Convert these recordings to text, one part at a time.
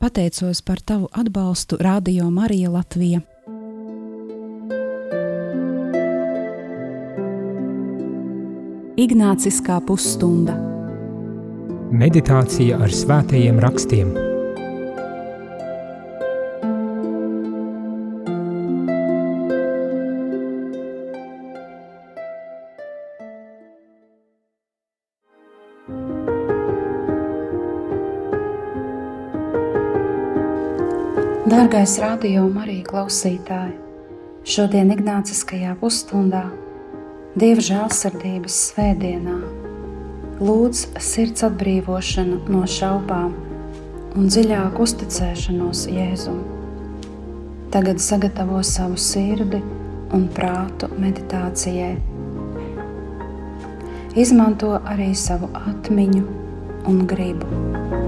Pateicos par tavu atbalstu Radio Marija Latvija. Ignāciskā pusstunda Meditācija ar svētajiem rakstiem Dārgais radio arī klausītāji, šodien Ignāciskajā pusstundā, Dieva žēlsirdības svētdienā, lūdz sirds atbrīvošanu no šaubām un dziļāku uzticēšanos Jēzum. Tagad sagatavo savu sirdi un prātu meditācijai. Izmanto arī savu atmiņu un gribu.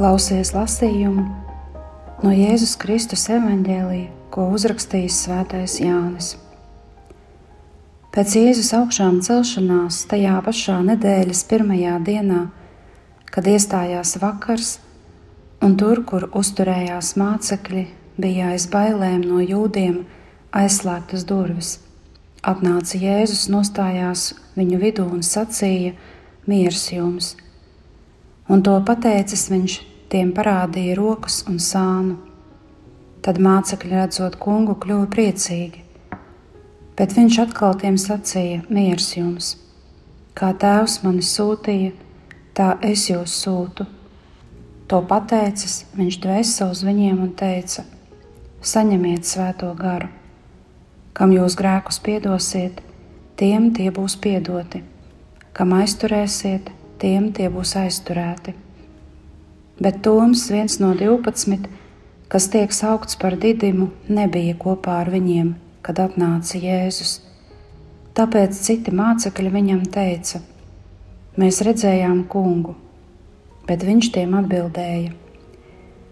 Klausies lasījumu no Jēzus Kristus evaņģēlīja, ko uzrakstījis Svētais Jānis. Pēc Jēzus augšām celšanās, tajā pašā nedēļas pirmajā dienā, kad iestājās vakars, un tur, kur uzturējās mācekļi, bija aiz bailēm no jūdiem aizslēgtas durvis. Atnāca Jēzus, nostājās viņu vidū un sacīja: Mieres jums! Un to pateicis viņš tiem parādīja rokas un sānu. Tad mācekļi redzot kungu, kļuva priecīgi, bet viņš atkal tiem sacīja: Mieres jums! Kā tēvs mani sūtīja, tā es jūs sūtu. To pateicis, viņš dvēsa uz viņiem un teica: Saņemiet svēto garu, kam jūs grēkus piedosiet, tiem tie būs piedoti, kam aizturēsiet, tiem tie būs aizturēti bet Toms, viens no divpadsmit, kas tiek saukts par didimu, nebija kopā ar viņiem, kad atnāca Jēzus. Tāpēc citi mācekļi viņam teica: Mēs redzējām kungu, bet viņš tiem atbildēja: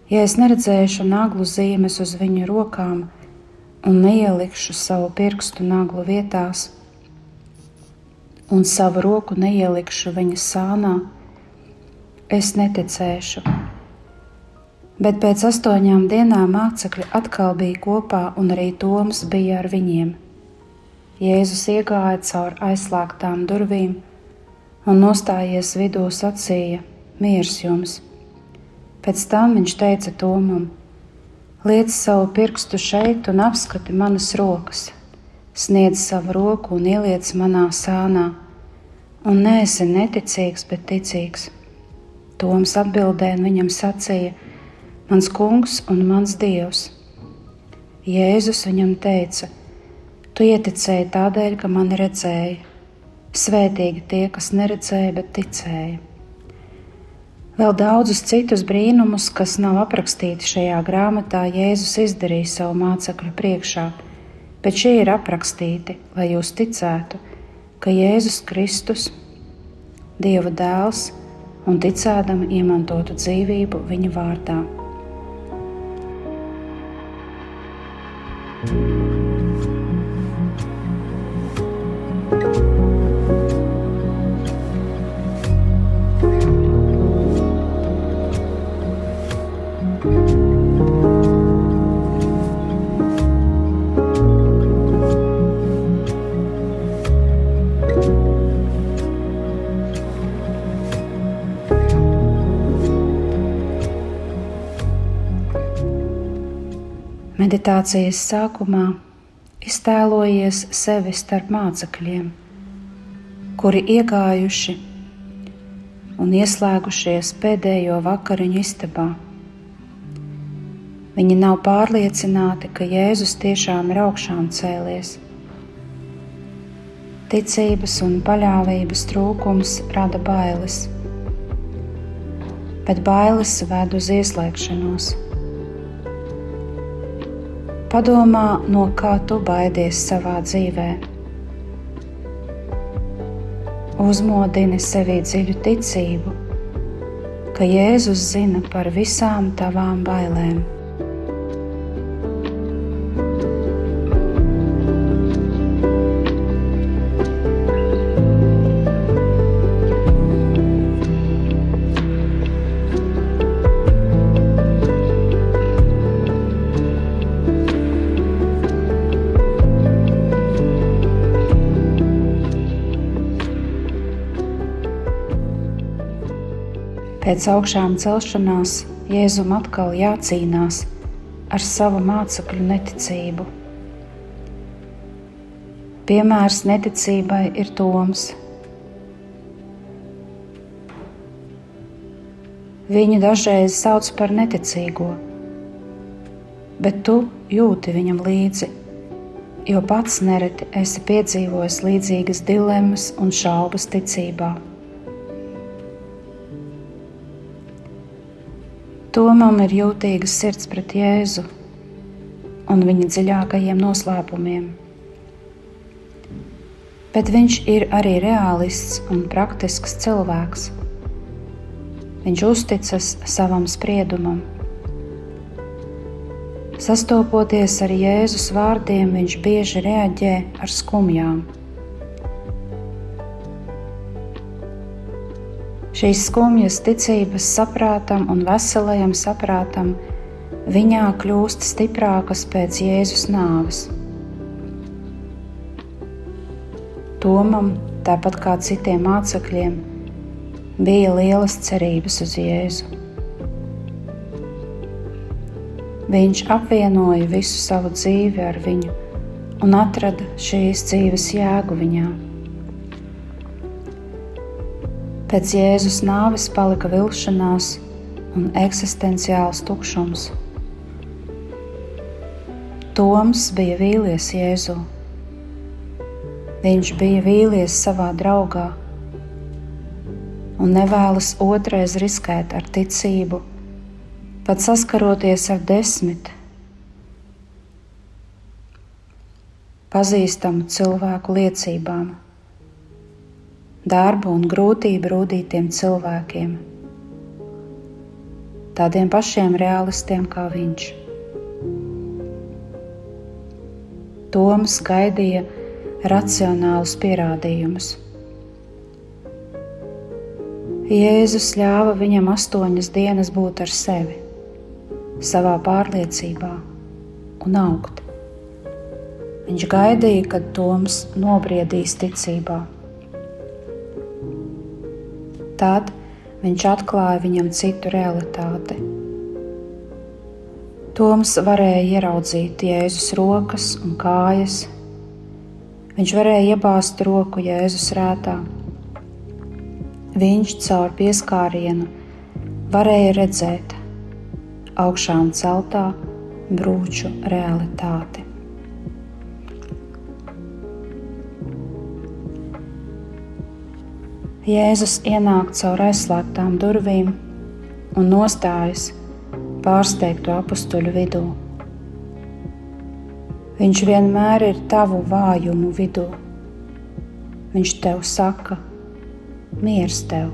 Ja es neredzēšu naglu zīmes uz viņu rokām un neielikšu savu pirkstu naglu vietās, un savu roku neielikšu viņa sānā, es neticēšu. Bet pēc astoņām dienām mācekļi atkal bija kopā, un arī Toms bija ar viņiem. Jēzus iegāja cauri aizslēgtām durvīm un nostājies vidū sacīja: Mieres jums! Pēc tam viņš teica Tomam: Liec savu pirkstu šeit un apskati manas rokas, sniedz savu roku un ieliec manā sānā, un neesi neticīgs, bet ticīgs. Toms atbildēja un viņam sacīja: Mans kungs un mans dievs. Jēzus viņam teica: Tu ieticēji tādēļ, ka mani redzēji. Svētīgi tie, kas neredzēja, bet ticēja. Vēl daudzus citus brīnumus, kas nav aprakstīti šajā grāmatā, Jēzus izdarīja savu mācekļu priekšā, bet šie ir aprakstīti, lai jūs ticētu, ka Jēzus Kristus, Dieva dēls, un ticēdama iemantotu dzīvību viņa vārdā. Thank you. Meditācijas sākumā iztēlojies sevi starp mācekļiem, kuri iegājuši un ieslēgušies pēdējo vakariņu istabā. Viņi nav pārliecināti, ka Jēzus tiešām ir augšām cēlies. Ticības un paļāvības trūkums rada bailes, bet bailes ved uz ieslēgšanos. Padomā, no kā tu baidies savā dzīvēm uzmodini sevī dziļu ticību, ka Jēzus zina par visām tavām bailēm. Pēc augšām celšanās Jēzum atkal jācīnās ar savu mācekļu neticību. Piemērs neticībai ir Toms. Viņu dažreiz sauc par neticīgo, bet tu jūti viņam līdzi, jo pats nereti esi piedzīvojis līdzīgas dilemmas un šaubas ticībā. Tomam ir jūtīga sirds pret Jēzu un viņa dziļākajiem noslēpumiem. Bet viņš ir arī realists un praktisks cilvēks. Viņš uzticas savam spriedumam. Sastopoties ar Jēzus vārdiem, viņš bieži reaģē ar skumjām. Šīs skumjas ticības saprātam un veselajam saprātam viņā kļūst stiprākas pēc Jēzus nāves. Tomam, tāpat kā citiem mācekļiem, bija lielas cerības uz Jēzu. Viņš apvienoja visu savu dzīvi ar viņu un atrada šīs dzīves jēgu viņā. Pēc Jēzus nāves palika vilšanās un eksistenciāls tukšums. Toms bija vīlies Jēzu. Viņš bija vīlies savā draugā un nevēlas otrais riskēt ar ticību, pat saskaroties ar desmit pazīstamu cilvēku liecībām darbu un grūtību rūtītiem cilvēkiem, tādiem pašiem realistiem kā viņš. Toms gaidīja racionālus pierādījumus. Jēzus ļāva viņam astoņas dienas būt ar sevi, savā pārliecībā un augt. Viņš gaidīja, kad Toms nobriedīs ticībā. Tad viņš atklāja viņam citu realitāti. Toms varēja ieraudzīt Jēzus rokas un kājas. Viņš varēja iebāzt roku Jēzus rētā. Viņš caur pieskārienu varēja redzēt augšām celtā brūču realitāti. Jēzus ienāk caur aizslēgtām durvīm un nostājas pārsteigto apstuļu vidū. Viņš vienmēr ir tavu vājumu vidū. Viņš tev saka, miers tev.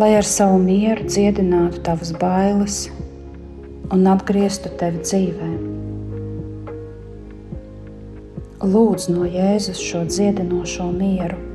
Lai ar savu mieru dziedinātu tavas bailes un atgrieztu tevi dzīvēm lūdz no Jēzus šo dziedinošo mieru.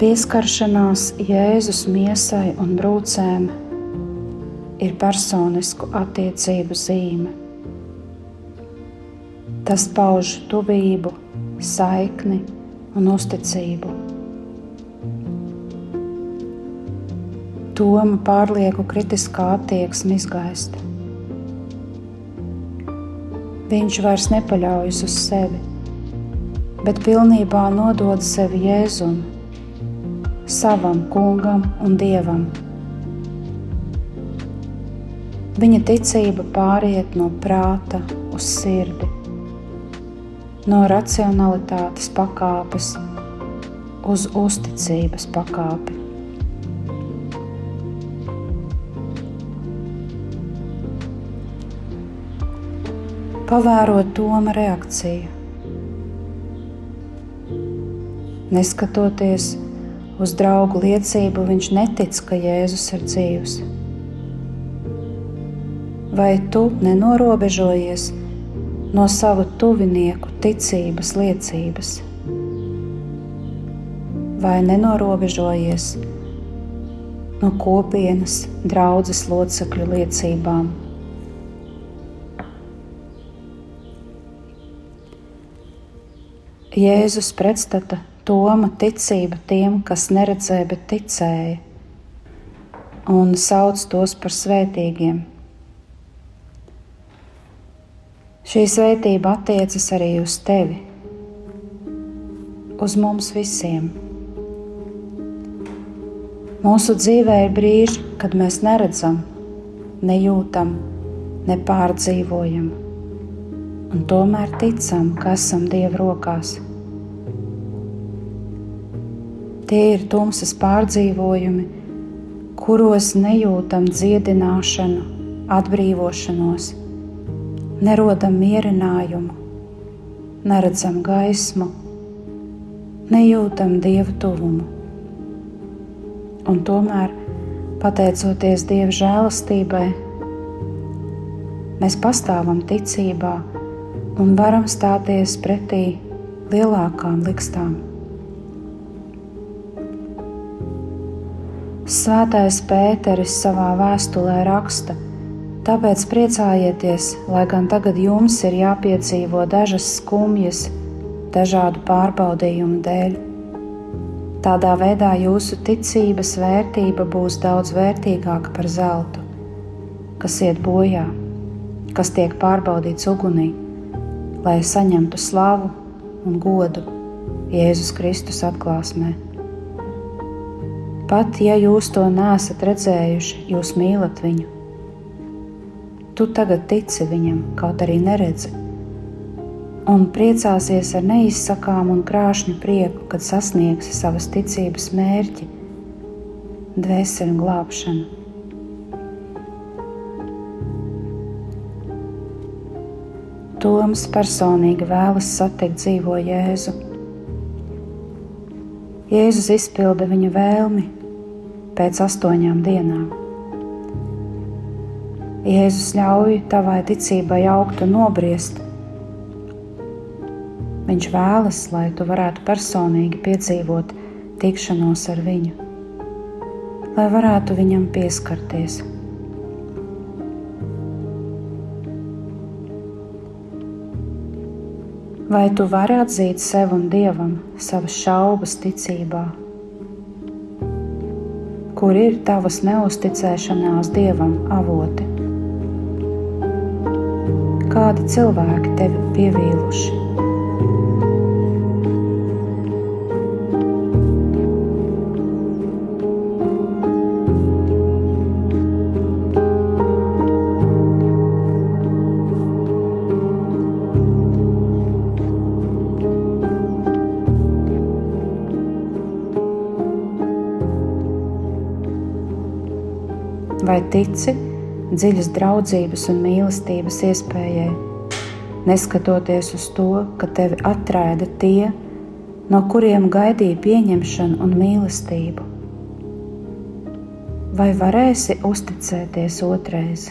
Pieskaršanās Jēzus miesai un brūcēm ir personisku attiecību zīme. Tas pauž tuvību, saikni un uzticību. Toma pārlieku kritiskā attieksme izgaista. Viņš vairs nepaļaujas uz sevi, bet pilnībā nodod sevi Jēzum, savam kungam un dievam. Viņa ticība pāriet no prāta uz sirdi, no racionalitātes pakāpes uz uzticības pakāpi. Pavērot Toma reakciju, neskatoties uz draugu liecību, viņš netic, ka Jēzus ir dzīvs vai tu nenorobežojies no savu tuvinieku ticības liecības? Vai nenorobežojies no kopienas draudzes locekļu liecībām? Jēzus pretstata Toma ticība tiem, kas neredzēja, bet ticēja, un sauc tos par svētīgiem. Šī svētība attiecas arī uz tevi, uz mums visiem. Mūsu dzīvē ir brīži, kad mēs neredzam, nejūtam, nepārdzīvojam, un tomēr ticam, ka esam Dieva rokās. Tie ir tumsas pārdzīvojumi, kuros nejūtam dziedināšanu, atbrīvošanos nerodam mierinājumu, neredzam gaismu, nejūtam dievu tuvumu. Un tomēr, pateicoties dieva žēlastībai, mēs pastāvam ticībā un varam stāties pretī lielākām likstām. Svētais Pēteris savā vēstulē raksta, Tāpēc priecājieties, lai gan tagad jums ir jāpiedzīvo dažas skumjas, dažādu pārbaudījumu dēļ. Tādā veidā jūsu ticības vērtība būs daudz vērtīgāka par zeltu, kas iet bojā, kas tiek pārbaudīts ugunī, lai saņemtu slavu un godu Jēzus Kristus atklāsmē. Pat ja jūs to nesat redzējuši, jūs mīlat viņu tu tagad tici viņam, kaut arī neredzi, un priecāsies ar neizsakāmu un krāšņu prieku, kad sasniegsi savas ticības mērķi, dvēseli glābšanu. Toms personīgi vēlas satikt dzīvo Jēzu. Jēzus izpilda viņa vēlmi pēc astoņām dienām. Jēzus ļauj tavai ticībai augt un nobriest. Viņš vēlas, lai tu varētu personīgi piedzīvot tikšanos ar viņu, lai varētu viņam pieskarties. Vai tu vari atzīt sev un dievam savas šaubas ticībā? Kur ir tavas neusticēšanās dievam avoti? kādi cilvēki tevi pievīluši. Vai tici, dziļas draudzības un mīlestības iespējai, neskatoties uz to, ka tevi atraida tie, no kuriem gaidīja pieņemšanu un mīlestību. Vai varēsi uzticēties otrreiz?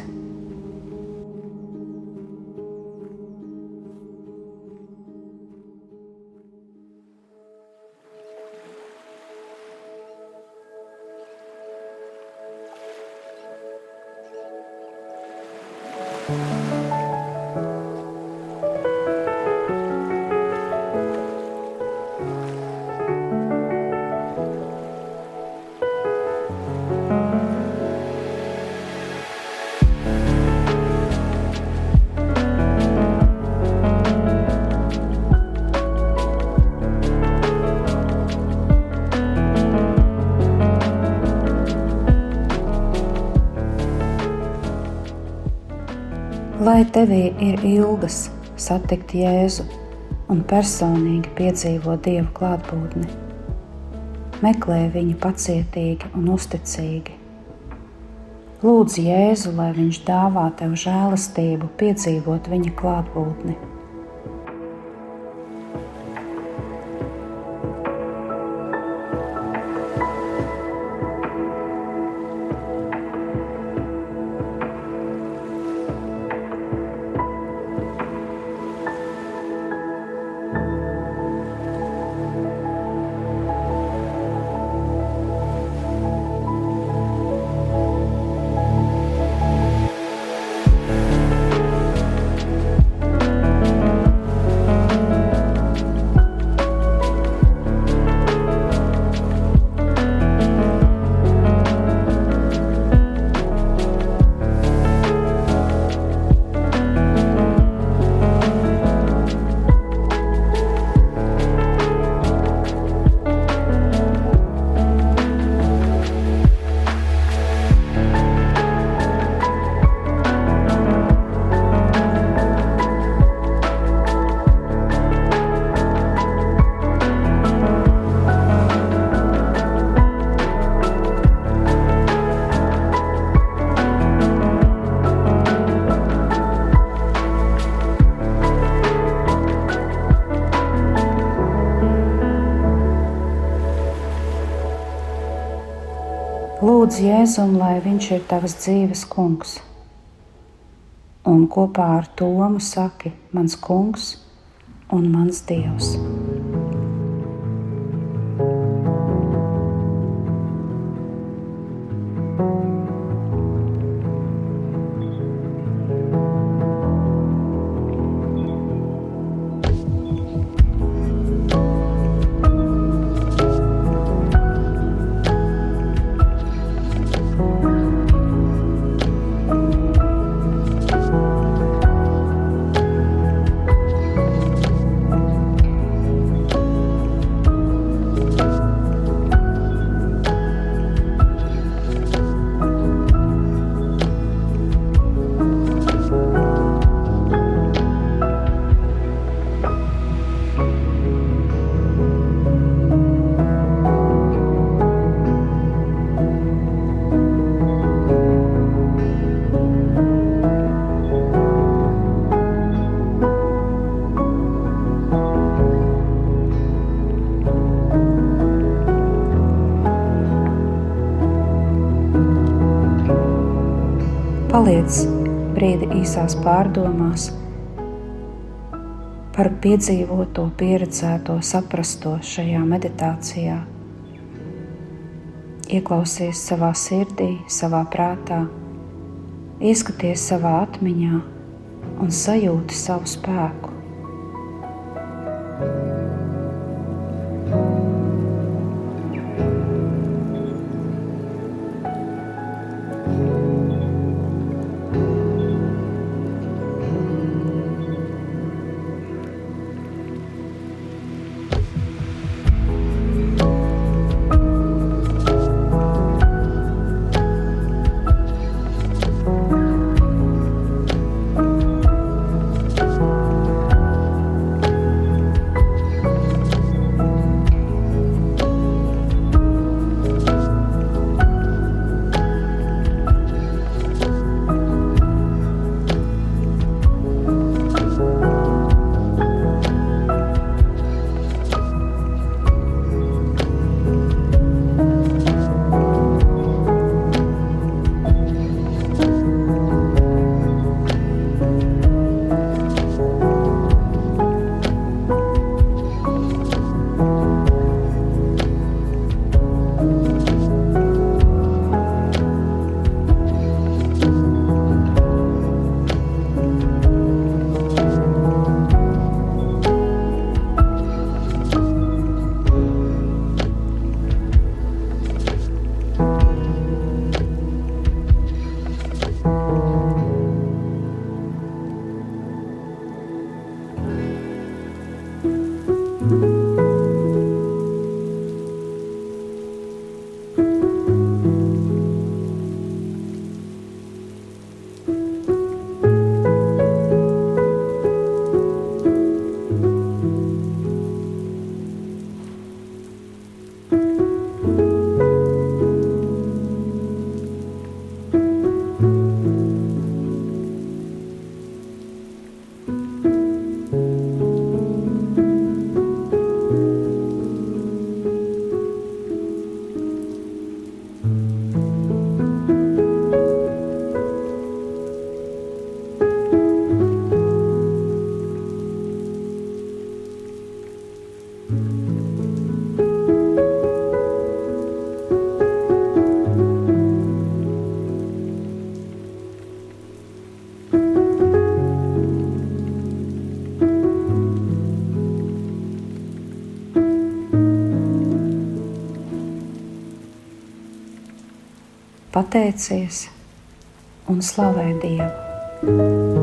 Lai tevī ir ilgas satikt Jēzu un personīgi piedzīvot Dieva klātbūtni, meklē viņu pacietīgi un uzticīgi. Lūdzu Jēzu, lai viņš dāvā tev žēlastību, piedzīvot viņa klātbūtni. Lūdzu Jēzum, lai viņš ir tavs dzīves kungs. Un kopā ar Tomu saki, mans kungs un mans dievs. Paliec brīdi īsās pārdomās par piedzīvoto, pieredzēto, saprasto šajā meditācijā. Ieklausies savā sirdī, savā prātā, ieskaties savā atmiņā un sajūti savu spēku. Pateicies un slavē Dievu.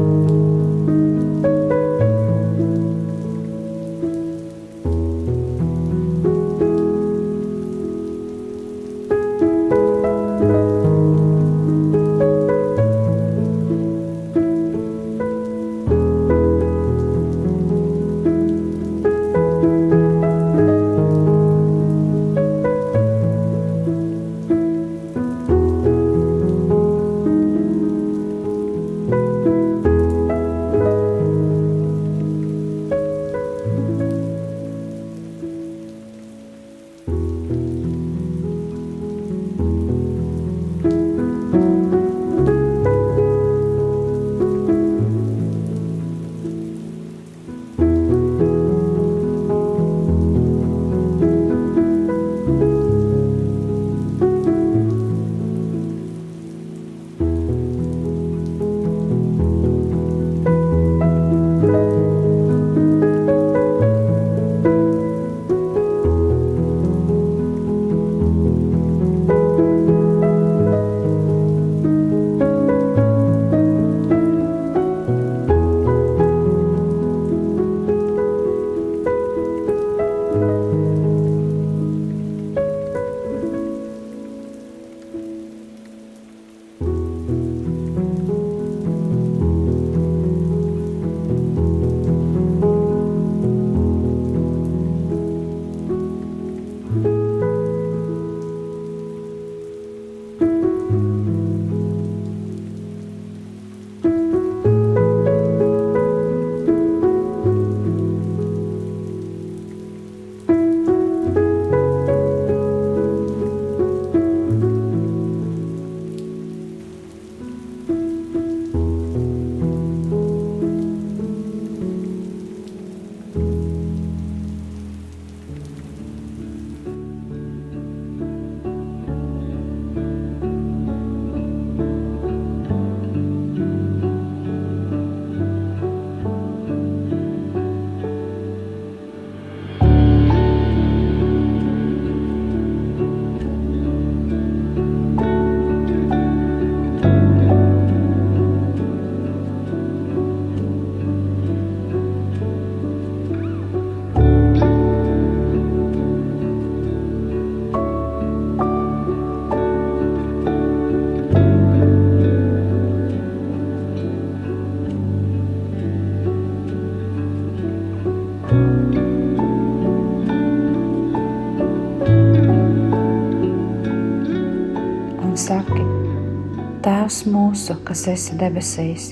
Tēvs mūsu, kas esi debesīs,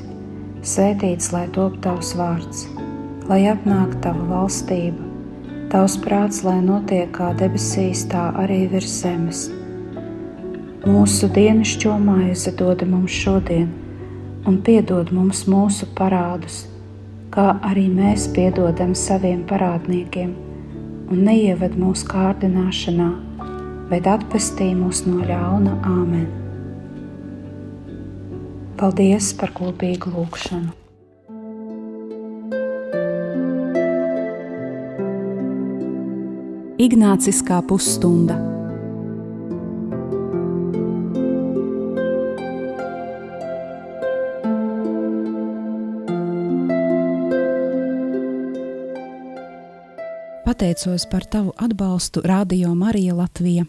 svētīts lai top tavs vārds, lai atnāktu tava valstība, tavs prāts, lai notiek kā debesīs, tā arī virs zemes. Mūsu dienascho maizi dod mums šodien, un piedod mums mūsu parādus, kā arī mēs piedodam saviem parādniekiem, un neieved mūsu kārdināšanā bet atpestī mūs no ļauna āmen. Paldies par kopīgu lūgšanu! Ignāciskā pusstunda. Pateicos par tavu atbalstu Radio Marija Latvija